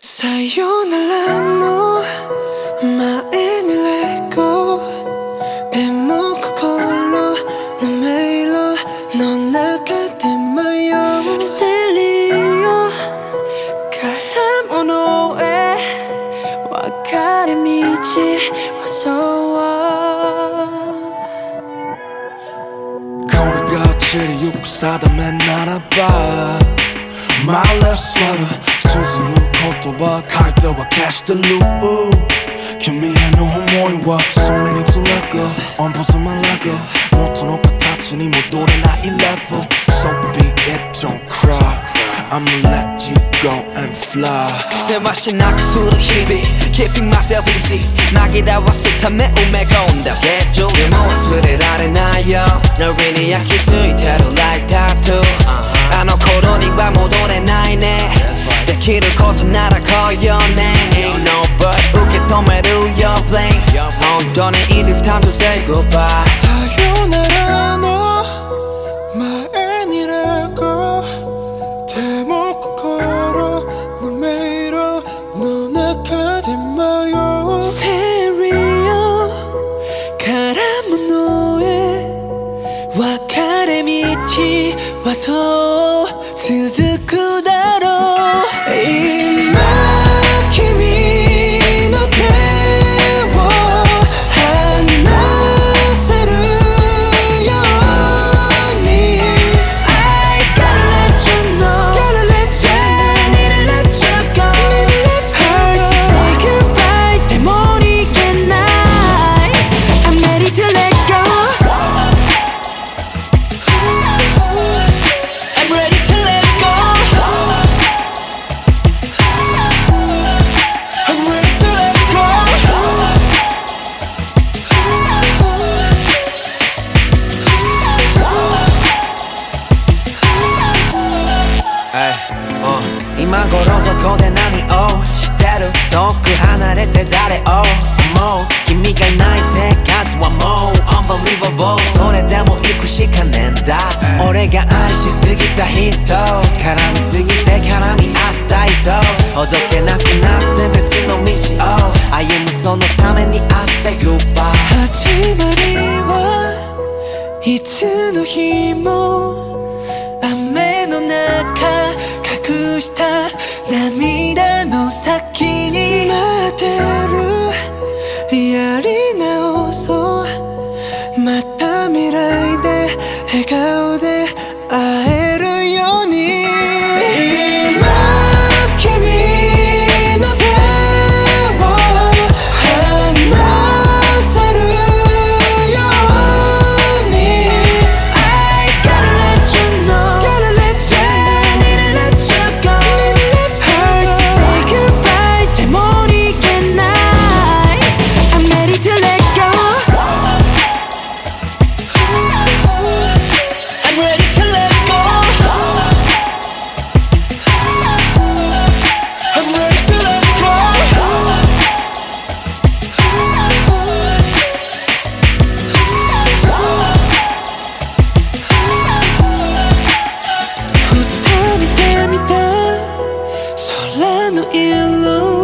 さよならの前にレゴでも心の迷路の中で迷う。ステレオから物へ。分かれ道はそうこれが地理よく定めならば My left sweater, to the loop, cold over, cocked over, catch the loop. Can me and no more what? So many to let go, on am my leg up. No turn up a touch anymore, do it at 11. So be it, don't cry. I'ma let you go and fly. Say my shit, knock through the heavy. Keeping myself busy. Knock it out, I sit to me, oh my god, that's dead. Joe, you're more sweet, it out of now, kitty call tonight i call your name Ain't no but 웃게 도매로 your blame. Wrong done it, it is time to say goodbye. 사요나라 너 No 대목고 걸어 넌 매일어. 넌 아카데마요. 스테레오 가라문 노예 와카레 미치 와서 스즈쿠 uh 今頃どこで何をしてる遠く離れて誰を思う君がいない生活はもう Unbelievable それでも行くしかねえんだ俺が愛しすぎた人絡みすぎて絡み合った人ほどけなくなって別の道を歩むそのために I say goodbye. 始まりはいつの日もした涙の先に待ってる in.